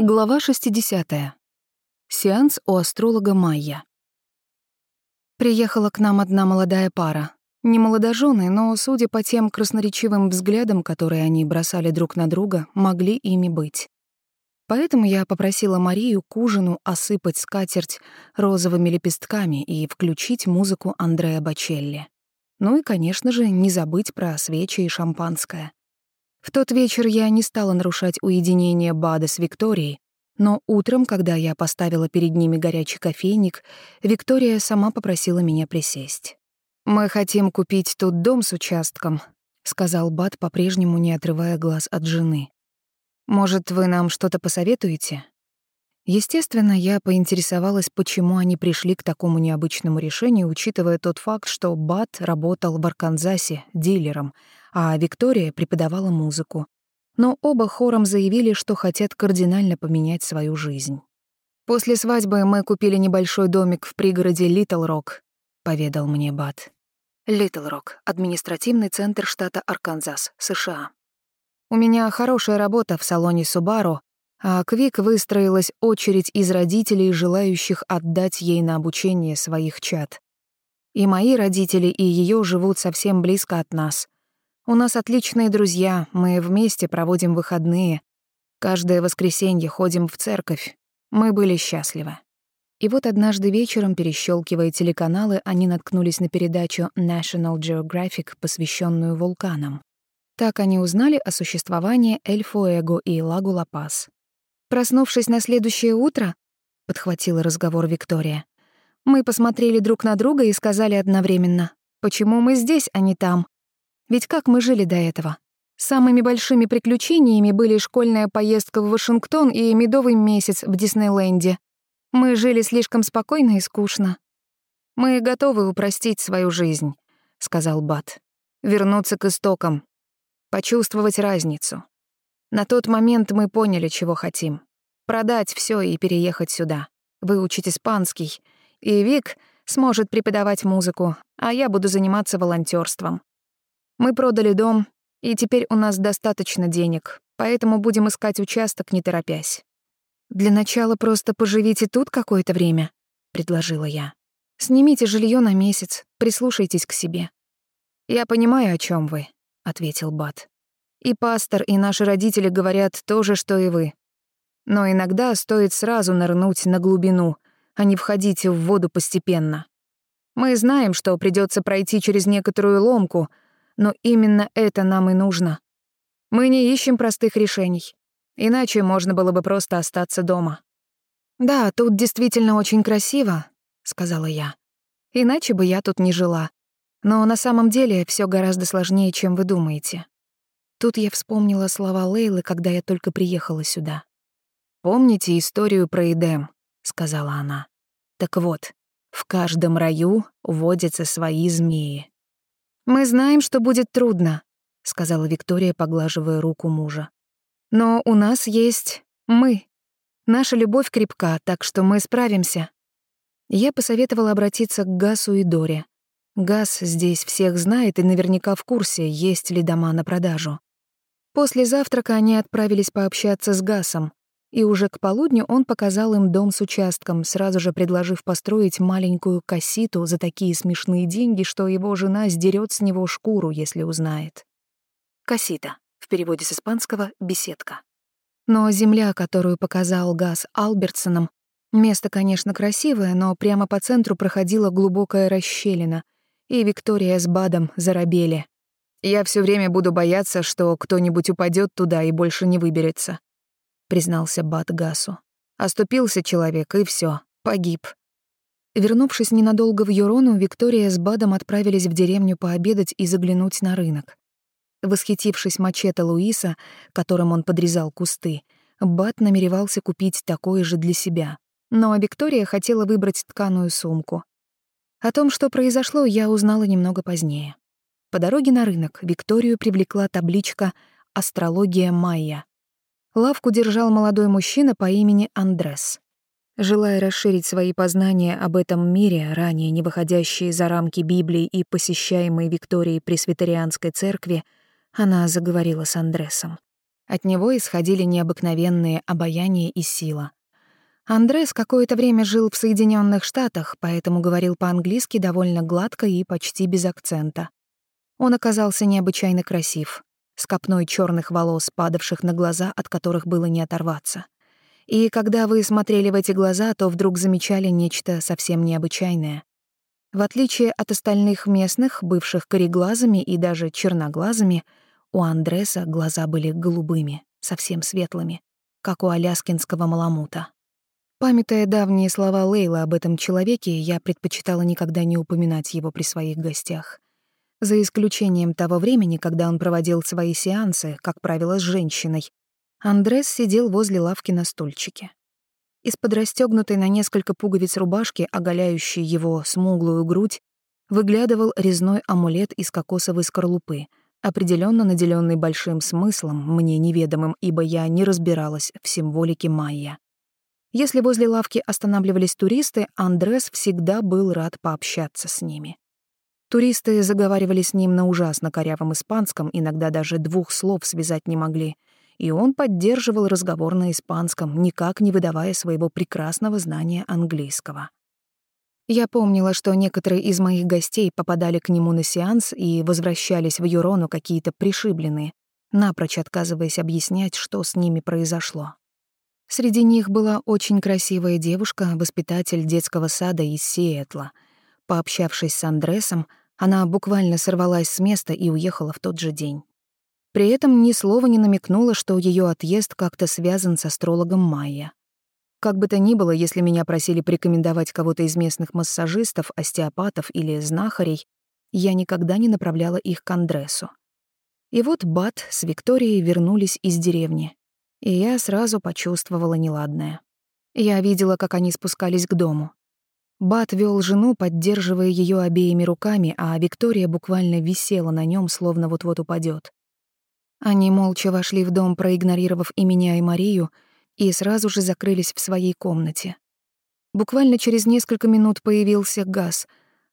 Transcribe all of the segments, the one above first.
Глава 60. Сеанс у астролога Майя. Приехала к нам одна молодая пара. Не молодожены, но, судя по тем красноречивым взглядам, которые они бросали друг на друга, могли ими быть. Поэтому я попросила Марию к ужину осыпать скатерть розовыми лепестками и включить музыку Андреа Бачелли. Ну и, конечно же, не забыть про свечи и шампанское. В тот вечер я не стала нарушать уединение Бада с Викторией, но утром, когда я поставила перед ними горячий кофейник, Виктория сама попросила меня присесть. «Мы хотим купить тут дом с участком», — сказал Бад, по-прежнему не отрывая глаз от жены. «Может, вы нам что-то посоветуете?» Естественно, я поинтересовалась, почему они пришли к такому необычному решению, учитывая тот факт, что Бат работал в Арканзасе дилером, а Виктория преподавала музыку. Но оба хором заявили, что хотят кардинально поменять свою жизнь. «После свадьбы мы купили небольшой домик в пригороде Литл Рок», — поведал мне Бат. Литл Рок — административный центр штата Арканзас, США. У меня хорошая работа в салоне Subaru, а к Вик выстроилась очередь из родителей, желающих отдать ей на обучение своих чад. И мои родители, и ее живут совсем близко от нас. У нас отличные друзья, мы вместе проводим выходные. Каждое воскресенье ходим в церковь. Мы были счастливы. И вот однажды вечером, перещелкивая телеканалы, они наткнулись на передачу National Geographic, посвященную вулканам. Так они узнали о существовании Эль-Фуэго и Лагу Ла-Пас. Проснувшись на следующее утро, подхватила разговор Виктория. Мы посмотрели друг на друга и сказали одновременно: "Почему мы здесь, а не там? Ведь как мы жили до этого? Самыми большими приключениями были школьная поездка в Вашингтон и медовый месяц в Диснейленде. Мы жили слишком спокойно и скучно. Мы готовы упростить свою жизнь", сказал Бат. "Вернуться к истокам, почувствовать разницу, на тот момент мы поняли, чего хотим. Продать все и переехать сюда. Выучить испанский. И Вик сможет преподавать музыку, а я буду заниматься волонтерством. Мы продали дом, и теперь у нас достаточно денег, поэтому будем искать участок, не торопясь. «Для начала просто поживите тут какое-то время», — предложила я. «Снимите жилье на месяц, прислушайтесь к себе». «Я понимаю, о чем вы», — ответил Бат. И пастор, и наши родители говорят то же, что и вы. Но иногда стоит сразу нырнуть на глубину, а не входить в воду постепенно. Мы знаем, что придется пройти через некоторую ломку, но именно это нам и нужно. Мы не ищем простых решений. Иначе можно было бы просто остаться дома. «Да, тут действительно очень красиво», — сказала я. «Иначе бы я тут не жила. Но на самом деле все гораздо сложнее, чем вы думаете. Тут я вспомнила слова Лейлы, когда я только приехала сюда. «Помните историю про Эдем?» — сказала она. «Так вот, в каждом раю водятся свои змеи». «Мы знаем, что будет трудно», — сказала Виктория, поглаживая руку мужа. «Но у нас есть мы. Наша любовь крепка, так что мы справимся». Я посоветовала обратиться к Гасу и Доре. Гас здесь всех знает и наверняка в курсе, есть ли дома на продажу. После завтрака они отправились пообщаться с Гасом, и уже к полудню он показал им дом с участком, сразу же предложив построить маленькую касситу за такие смешные деньги, что его жена сдерет с него шкуру, если узнает. Кассита. В переводе с испанского — беседка. Но земля, которую показал Гас Албертсоном, место, конечно, красивое, но прямо по центру проходила глубокая расщелина, и Виктория с Бадом заробели. Я все время буду бояться, что кто-нибудь упадет туда и больше не выберется», — признался Бат Гасу. Оступился человек, и все, погиб. Вернувшись ненадолго в Юрону, Виктория с Бадом отправились в деревню пообедать и заглянуть на рынок. Восхитившись мачете Луиса, которым он подрезал кусты, Бат намеревался купить такое же для себя. Но Виктория хотела выбрать тканую сумку. О том, что произошло, я узнала немного позднее. По дороге на рынок Викторию привлекла табличка «Астрология Майя». Лавку держал молодой мужчина по имени Андрес. Желая расширить свои познания об этом мире, ранее не выходящие за рамки Библии и посещаемой Викторией Пресвитерианской церкви, она заговорила с Андресом. От него исходили необыкновенные обаяние и сила. Андрес какое-то время жил в Соединенных Штатах, поэтому говорил по-английски довольно гладко и почти без акцента. Он оказался необычайно красив, с копной черных волос, падавших на глаза, от которых было не оторваться. И когда вы смотрели в эти глаза, то вдруг замечали нечто совсем необычайное. В отличие от остальных местных, бывших кореглазыми и даже черноглазыми, у Андреса глаза были голубыми, совсем светлыми, как у аляскинского маламута. Памятая давние слова Лейлы об этом человеке, я предпочитала никогда не упоминать его при своих гостях. За исключением того времени, когда он проводил свои сеансы, как правило, с женщиной, Андрес сидел возле лавки на стульчике. Из-под расстёгнутой на несколько пуговиц рубашки, оголяющей его смуглую грудь, выглядывал резной амулет из кокосовой скорлупы, определенно наделенный большим смыслом, мне неведомым, ибо я не разбиралась в символике майя. Если возле лавки останавливались туристы, Андрес всегда был рад пообщаться с ними. Туристы заговаривали с ним на ужасно корявом испанском, иногда даже двух слов связать не могли, и он поддерживал разговор на испанском, никак не выдавая своего прекрасного знания английского. Я помнила, что некоторые из моих гостей попадали к нему на сеанс и возвращались в Юрону какие-то пришибленные, напрочь отказываясь объяснять, что с ними произошло. Среди них была очень красивая девушка, воспитатель детского сада из Сиэтла. Пообщавшись с Андресом, она буквально сорвалась с места и уехала в тот же день. При этом ни слова не намекнула, что ее отъезд как-то связан с астрологом Майя. Как бы то ни было, если меня просили порекомендовать кого-то из местных массажистов, остеопатов или знахарей, я никогда не направляла их к Андресу. И вот Бат с Викторией вернулись из деревни, и я сразу почувствовала неладное. Я видела, как они спускались к дому. Бат вел жену, поддерживая ее обеими руками, а Виктория буквально висела на нем, словно вот-вот упадет. Они молча вошли в дом, проигнорировав и меня, и Марию, и сразу же закрылись в своей комнате. Буквально через несколько минут появился Газ,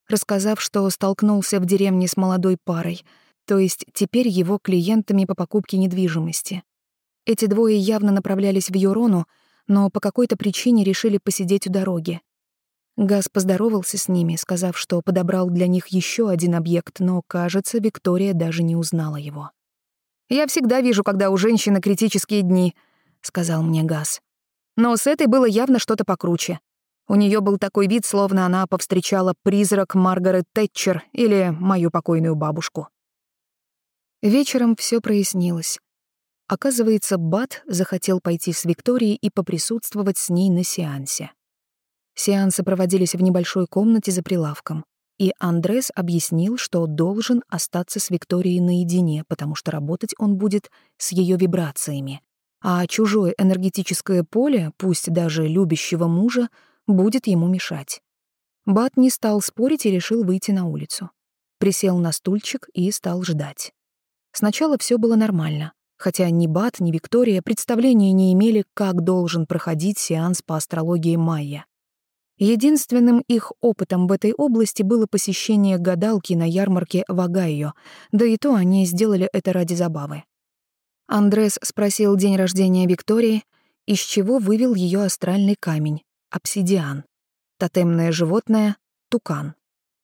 рассказав, что столкнулся в деревне с молодой парой, то есть теперь его клиентами по покупке недвижимости. Эти двое явно направлялись в Юрону, но по какой-то причине решили посидеть у дороги. Газ поздоровался с ними, сказав, что подобрал для них еще один объект, но, кажется, Виктория даже не узнала его. «Я всегда вижу, когда у женщины критические дни», — сказал мне Газ. Но с этой было явно что-то покруче. У нее был такой вид, словно она повстречала призрак Маргарет Тэтчер или мою покойную бабушку. Вечером все прояснилось. Оказывается, Бат захотел пойти с Викторией и поприсутствовать с ней на сеансе. Сеансы проводились в небольшой комнате за прилавком, и Андрес объяснил, что должен остаться с Викторией наедине, потому что работать он будет с ее вибрациями, а чужое энергетическое поле, пусть даже любящего мужа, будет ему мешать. Бат не стал спорить и решил выйти на улицу. Присел на стульчик и стал ждать. Сначала все было нормально хотя ни Бат, ни Виктория представления не имели, как должен проходить сеанс по астрологии майя. Единственным их опытом в этой области было посещение гадалки на ярмарке в Огайо, да и то они сделали это ради забавы. Андрес спросил день рождения Виктории, из чего вывел ее астральный камень — обсидиан. Тотемное животное — тукан.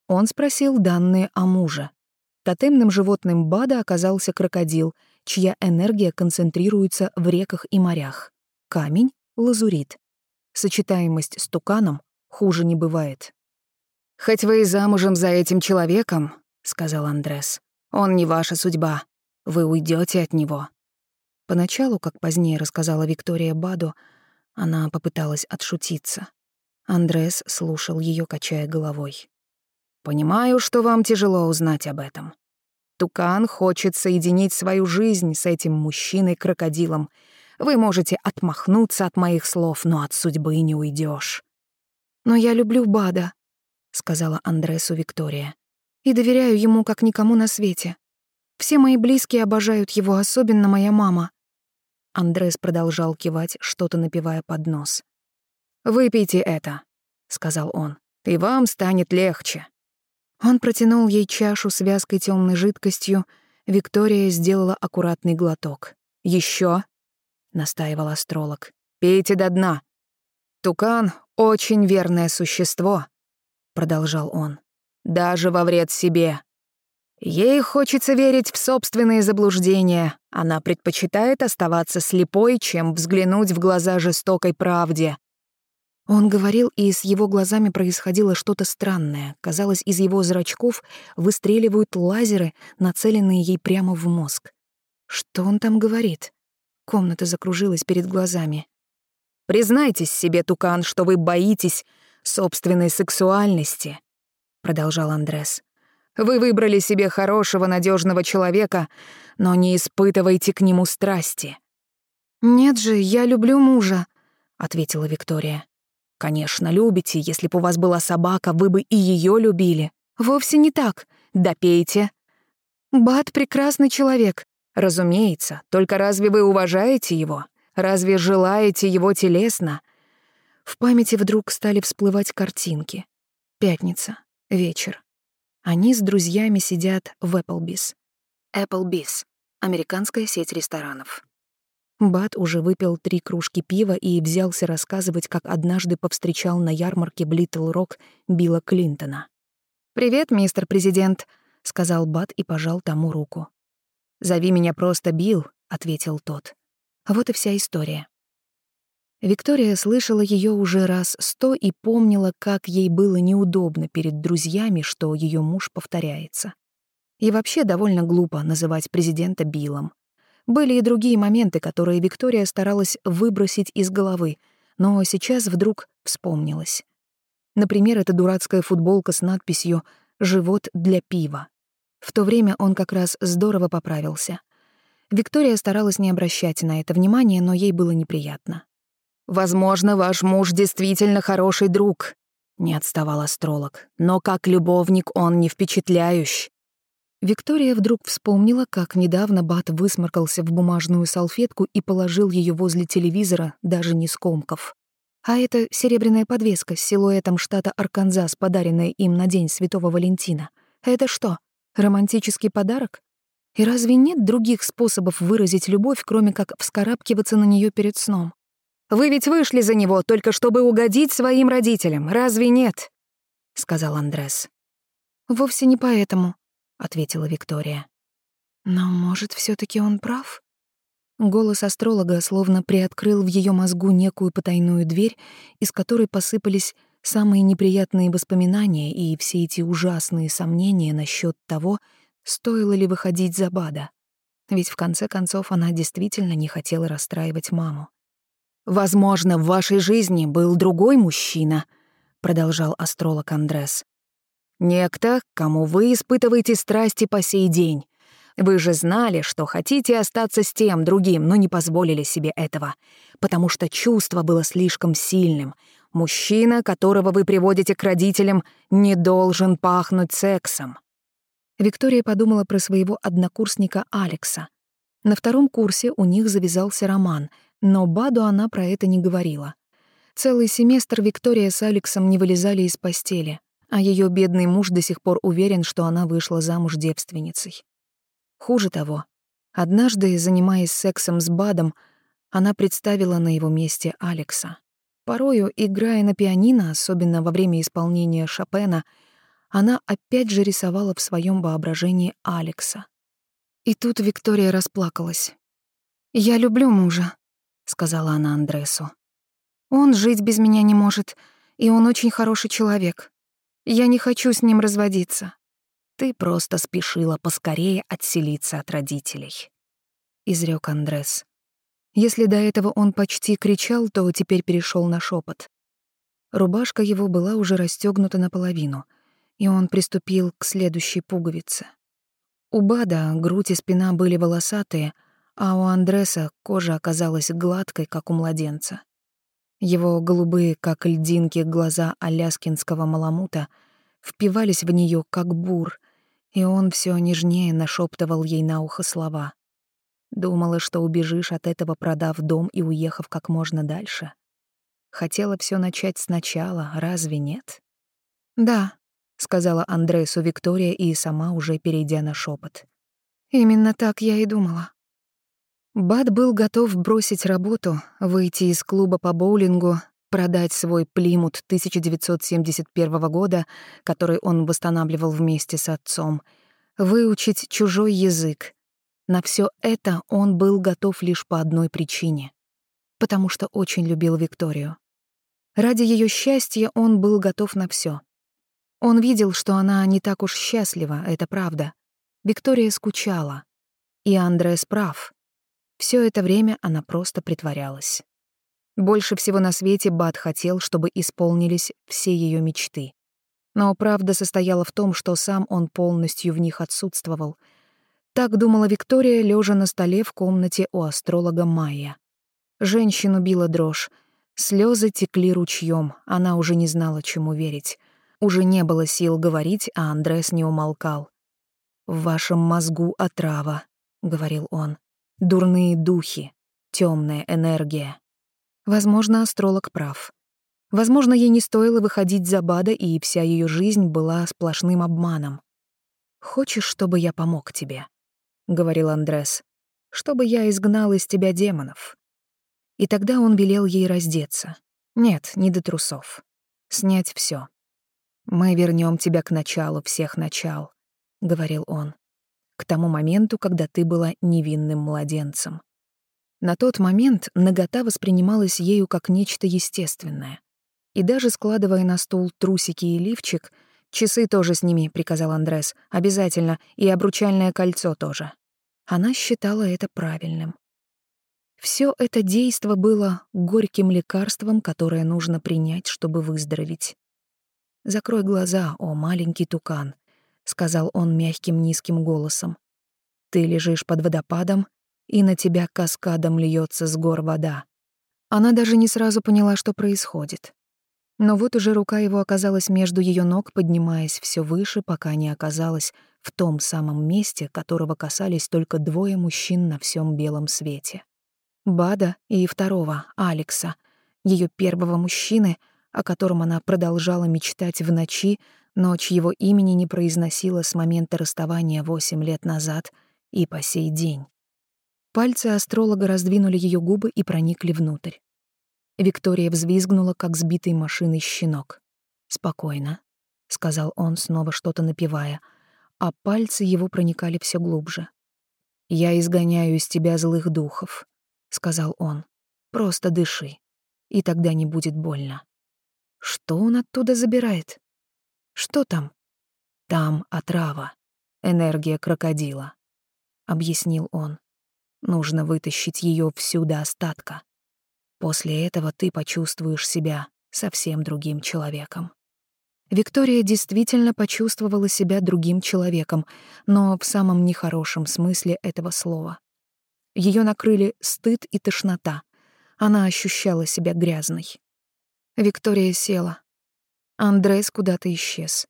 Он спросил данные о муже. Тотемным животным Бада оказался крокодил — чья энергия концентрируется в реках и морях. Камень — лазурит. Сочетаемость с туканом хуже не бывает. «Хоть вы и замужем за этим человеком», — сказал Андрес, — «он не ваша судьба. Вы уйдете от него». Поначалу, как позднее рассказала Виктория Баду, она попыталась отшутиться. Андрес слушал ее, качая головой. «Понимаю, что вам тяжело узнать об этом. Тукан хочет соединить свою жизнь с этим мужчиной-крокодилом. Вы можете отмахнуться от моих слов, но от судьбы не уйдешь. «Но я люблю Бада», — сказала Андресу Виктория, «и доверяю ему как никому на свете. Все мои близкие обожают его, особенно моя мама». Андрес продолжал кивать, что-то напивая под нос. «Выпейте это», — сказал он, — «и вам станет легче». Он протянул ей чашу с вязкой темной жидкостью. Виктория сделала аккуратный глоток. Еще, настаивал астролог. «Пейте до дна. Тукан — очень верное существо», — продолжал он. «Даже во вред себе. Ей хочется верить в собственные заблуждения. Она предпочитает оставаться слепой, чем взглянуть в глаза жестокой правде. Он говорил, и с его глазами происходило что-то странное. Казалось, из его зрачков выстреливают лазеры, нацеленные ей прямо в мозг. Что он там говорит? Комната закружилась перед глазами. «Признайтесь себе, Тукан, что вы боитесь собственной сексуальности», — продолжал Андрес. Вы выбрали себе хорошего, надежного человека, но не испытывайте к нему страсти». «Нет же, я люблю мужа», — ответила Виктория. «Конечно, любите. Если бы у вас была собака, вы бы и ее любили. Вовсе не так. Допейте». «Бат — прекрасный человек». «Разумеется. Только разве вы уважаете его? Разве желаете его телесно?» В памяти вдруг стали всплывать картинки. Пятница. Вечер. Они с друзьями сидят в Applebee's. Applebee's — американская сеть ресторанов. Бат уже выпил три кружки пива и взялся рассказывать, как однажды повстречал на ярмарке Блитл-Рок Билла Клинтона. «Привет, мистер президент», — сказал Бат и пожал тому руку. «Зови меня просто Билл», — ответил тот. Вот и вся история. Виктория слышала ее уже раз сто и помнила, как ей было неудобно перед друзьями, что ее муж повторяется. И вообще довольно глупо называть президента Биллом. Были и другие моменты, которые Виктория старалась выбросить из головы, но сейчас вдруг вспомнилась. Например, эта дурацкая футболка с надписью «Живот для пива». В то время он как раз здорово поправился. Виктория старалась не обращать на это внимания, но ей было неприятно. «Возможно, ваш муж действительно хороший друг», — не отставал астролог. «Но как любовник он не впечатляющий». Виктория вдруг вспомнила, как недавно Бат высморкался в бумажную салфетку и положил ее возле телевизора, даже не скомков. А это серебряная подвеска с силуэтом штата Арканзас, подаренная им на День Святого Валентина. Это что, романтический подарок? И разве нет других способов выразить любовь, кроме как вскарабкиваться на нее перед сном? Вы ведь вышли за него только чтобы угодить своим родителям, разве нет?» — сказал Андрес. «Вовсе не поэтому», — ответила Виктория. «Но, может, все таки он прав?» Голос астролога словно приоткрыл в ее мозгу некую потайную дверь, из которой посыпались самые неприятные воспоминания и все эти ужасные сомнения насчет того, стоило ли выходить за Бада. Ведь в конце концов она действительно не хотела расстраивать маму. «Возможно, в вашей жизни был другой мужчина», — продолжал астролог Андрес. «Некто, кому вы испытываете страсти по сей день. Вы же знали, что хотите остаться с тем другим, но не позволили себе этого, потому что чувство было слишком сильным. Мужчина, которого вы приводите к родителям, не должен пахнуть сексом». Виктория подумала про своего однокурсника Алекса. На втором курсе у них завязался роман — но Баду она про это не говорила. Целый семестр Виктория с Алексом не вылезали из постели, а ее бедный муж до сих пор уверен, что она вышла замуж девственницей. Хуже того, однажды, занимаясь сексом с Бадом, она представила на его месте Алекса. Порою, играя на пианино, особенно во время исполнения Шопена, она опять же рисовала в своем воображении Алекса. И тут Виктория расплакалась. «Я люблю мужа», сказала она Андресу. Он жить без меня не может, и он очень хороший человек. Я не хочу с ним разводиться. Ты просто спешила поскорее отселиться от родителей, изрёк Андрес. Если до этого он почти кричал, то теперь перешел на шепот. Рубашка его была уже расстегнута наполовину, и он приступил к следующей пуговице. У Бада грудь и спина были волосатые, а у Андреса кожа оказалась гладкой, как у младенца. Его голубые, как льдинки, глаза аляскинского маламута впивались в нее, как бур, и он все нежнее нашептывал ей на ухо слова. Думала, что убежишь от этого, продав дом и уехав как можно дальше. Хотела все начать сначала, разве нет? «Да», — сказала Андресу Виктория и сама уже перейдя на шепот. «Именно так я и думала». Бат был готов бросить работу, выйти из клуба по боулингу, продать свой Плимут 1971 года, который он восстанавливал вместе с отцом, выучить чужой язык. На все это он был готов лишь по одной причине — потому что очень любил Викторию. Ради ее счастья он был готов на все. Он видел, что она не так уж счастлива, это правда. Виктория скучала. И Андрес прав. Все это время она просто притворялась. Больше всего на свете Бат хотел, чтобы исполнились все ее мечты. Но правда состояла в том, что сам он полностью в них отсутствовал. Так думала Виктория, лежа на столе в комнате у астролога Майя. Женщину била дрожь. Слезы текли ручьем, она уже не знала, чему верить. Уже не было сил говорить, а Андрес не умолкал. «В вашем мозгу отрава», — говорил он дурные духи, темная энергия. Возможно, астролог прав. Возможно, ей не стоило выходить за Бада, и вся ее жизнь была сплошным обманом. «Хочешь, чтобы я помог тебе?» — говорил Андрес. «Чтобы я изгнал из тебя демонов». И тогда он велел ей раздеться. Нет, не до трусов. Снять все. «Мы вернем тебя к началу всех начал», — говорил он к тому моменту, когда ты была невинным младенцем. На тот момент нагота воспринималась ею как нечто естественное. И даже складывая на стул трусики и лифчик, часы тоже с ними, приказал Андрес, обязательно, и обручальное кольцо тоже. Она считала это правильным. Все это действо было горьким лекарством, которое нужно принять, чтобы выздороветь. «Закрой глаза, о маленький тукан», — сказал он мягким низким голосом. «Ты лежишь под водопадом, и на тебя каскадом льется с гор вода». Она даже не сразу поняла, что происходит. Но вот уже рука его оказалась между ее ног, поднимаясь все выше, пока не оказалась в том самом месте, которого касались только двое мужчин на всем белом свете. Бада и второго, Алекса, ее первого мужчины, о котором она продолжала мечтать в ночи, Ночь его имени не произносила с момента расставания восемь лет назад и по сей день. Пальцы астролога раздвинули ее губы и проникли внутрь. Виктория взвизгнула, как сбитый машиной щенок. «Спокойно», — сказал он, снова что-то напевая, а пальцы его проникали все глубже. «Я изгоняю из тебя злых духов», — сказал он. «Просто дыши, и тогда не будет больно». Что он оттуда забирает? Что там? Там отрава, энергия крокодила, объяснил он. Нужно вытащить ее всю до остатка. После этого ты почувствуешь себя совсем другим человеком. Виктория действительно почувствовала себя другим человеком, но в самом нехорошем смысле этого слова. Ее накрыли стыд и тошнота. Она ощущала себя грязной. Виктория села, Андрес куда-то исчез.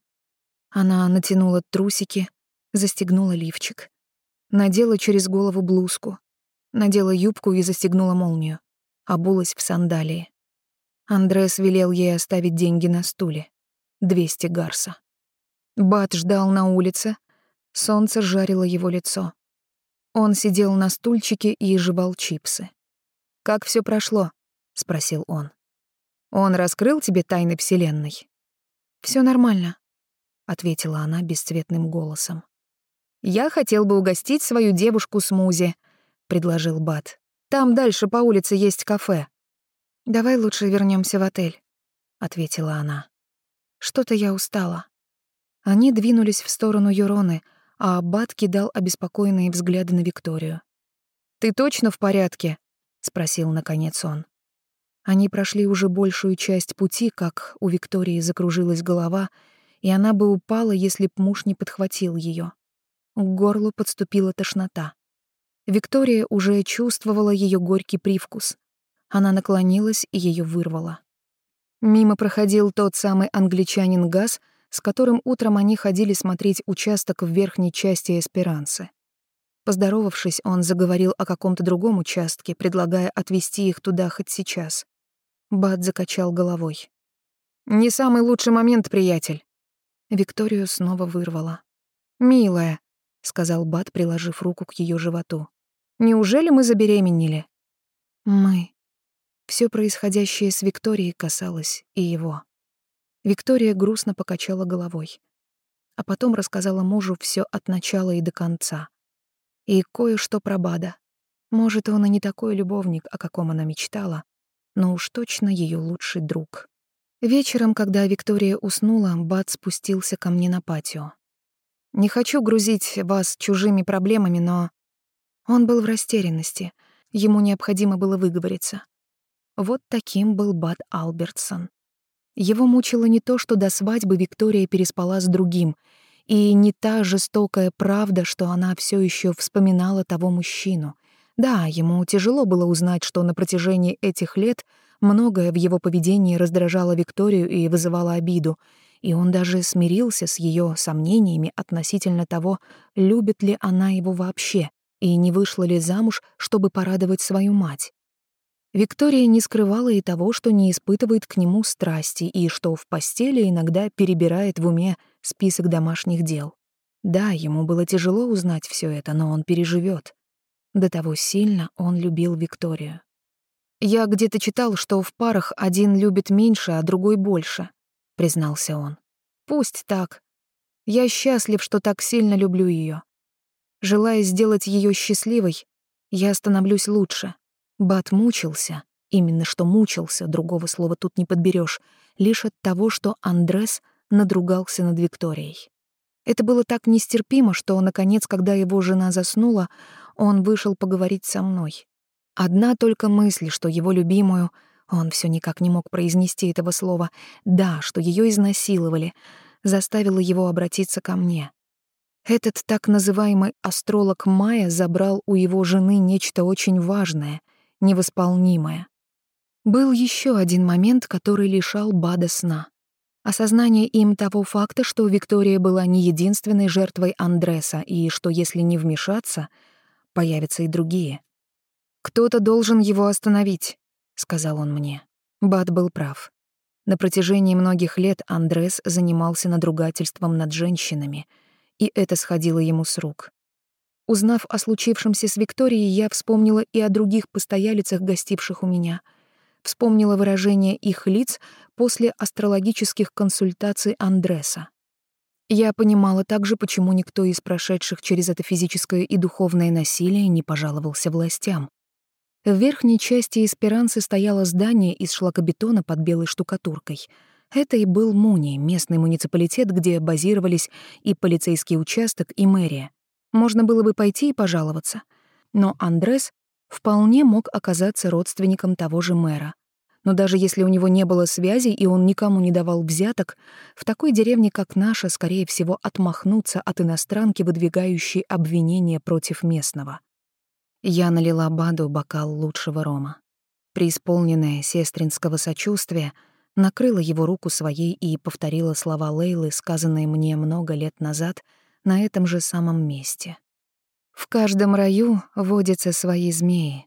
Она натянула трусики, застегнула лифчик. Надела через голову блузку. Надела юбку и застегнула молнию. Обулась в сандалии. Андрес велел ей оставить деньги на стуле. 200 гарса. Бат ждал на улице. Солнце жарило его лицо. Он сидел на стульчике и жевал чипсы. «Как все прошло?» — спросил он. «Он раскрыл тебе тайны Вселенной?» Все нормально», — ответила она бесцветным голосом. «Я хотел бы угостить свою девушку смузи», — предложил Бат. «Там дальше по улице есть кафе». «Давай лучше вернемся в отель», — ответила она. «Что-то я устала». Они двинулись в сторону Юроны, а Аббат кидал обеспокоенные взгляды на Викторию. «Ты точно в порядке?» — спросил наконец он. Они прошли уже большую часть пути, как у Виктории закружилась голова, и она бы упала, если б муж не подхватил ее. К горлу подступила тошнота. Виктория уже чувствовала ее горький привкус. Она наклонилась и ее вырвала. Мимо проходил тот самый англичанин Газ, с которым утром они ходили смотреть участок в верхней части Эсперанцы. Поздоровавшись, он заговорил о каком-то другом участке, предлагая отвезти их туда хоть сейчас. Бат закачал головой. «Не самый лучший момент, приятель». Викторию снова вырвала. «Милая», — сказал Бат, приложив руку к ее животу. Неужели мы забеременели?» «Мы». Все происходящее с Викторией касалось и его. Виктория грустно покачала головой, а потом рассказала мужу все от начала и до конца. И кое-что про Бада. Может, он и не такой любовник, о каком она мечтала, но уж точно ее лучший друг. Вечером, когда Виктория уснула, Бад спустился ко мне на патио. «Не хочу грузить вас чужими проблемами, но...» Он был в растерянности. Ему необходимо было выговориться. Вот таким был Бад Албертсон. Его мучило не то, что до свадьбы Виктория переспала с другим, и не та жестокая правда, что она все еще вспоминала того мужчину. Да, ему тяжело было узнать, что на протяжении этих лет многое в его поведении раздражало Викторию и вызывало обиду, и он даже смирился с ее сомнениями относительно того, любит ли она его вообще и не вышла ли замуж, чтобы порадовать свою мать. Виктория не скрывала и того, что не испытывает к нему страсти и что в постели иногда перебирает в уме список домашних дел. Да, ему было тяжело узнать все это, но он переживет. До того сильно он любил Викторию. «Я где-то читал, что в парах один любит меньше, а другой больше», — признался он. «Пусть так. Я счастлив, что так сильно люблю ее. Желая сделать ее счастливой, я становлюсь лучше. Бат мучился, именно что мучился, другого слова тут не подберешь, лишь от того, что Андрес надругался над Викторией. Это было так нестерпимо, что, наконец, когда его жена заснула, он вышел поговорить со мной. Одна только мысль, что его любимую, он все никак не мог произнести этого слова, да, что ее изнасиловали, заставила его обратиться ко мне. Этот так называемый астролог Майя забрал у его жены нечто очень важное, невосполнимое. Был еще один момент, который лишал Бада сна. Осознание им того факта, что Виктория была не единственной жертвой Андреса, и что если не вмешаться, появятся и другие. «Кто-то должен его остановить», — сказал он мне. Бад был прав. На протяжении многих лет Андрес занимался надругательством над женщинами — и это сходило ему с рук. Узнав о случившемся с Викторией, я вспомнила и о других постоялицах, гостивших у меня. Вспомнила выражение их лиц после астрологических консультаций Андреса. Я понимала также, почему никто из прошедших через это физическое и духовное насилие не пожаловался властям. В верхней части Эсперанцы стояло здание из шлакобетона под белой штукатуркой — это и был Муни, местный муниципалитет, где базировались и полицейский участок, и мэрия. Можно было бы пойти и пожаловаться. Но Андрес вполне мог оказаться родственником того же мэра. Но даже если у него не было связей и он никому не давал взяток, в такой деревне, как наша, скорее всего, отмахнуться от иностранки, выдвигающей обвинения против местного. Я налила Баду бокал лучшего рома. Преисполненная сестринского сочувствия — накрыла его руку своей и повторила слова Лейлы, сказанные мне много лет назад на этом же самом месте. «В каждом раю водятся свои змеи.